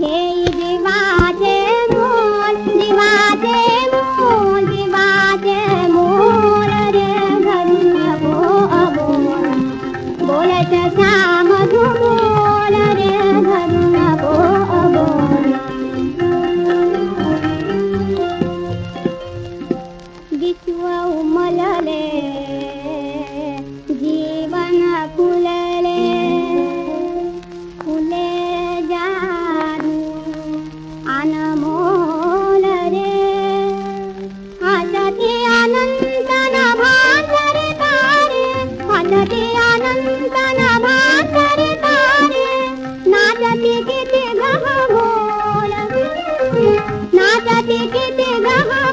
Yay! Ha ha ha!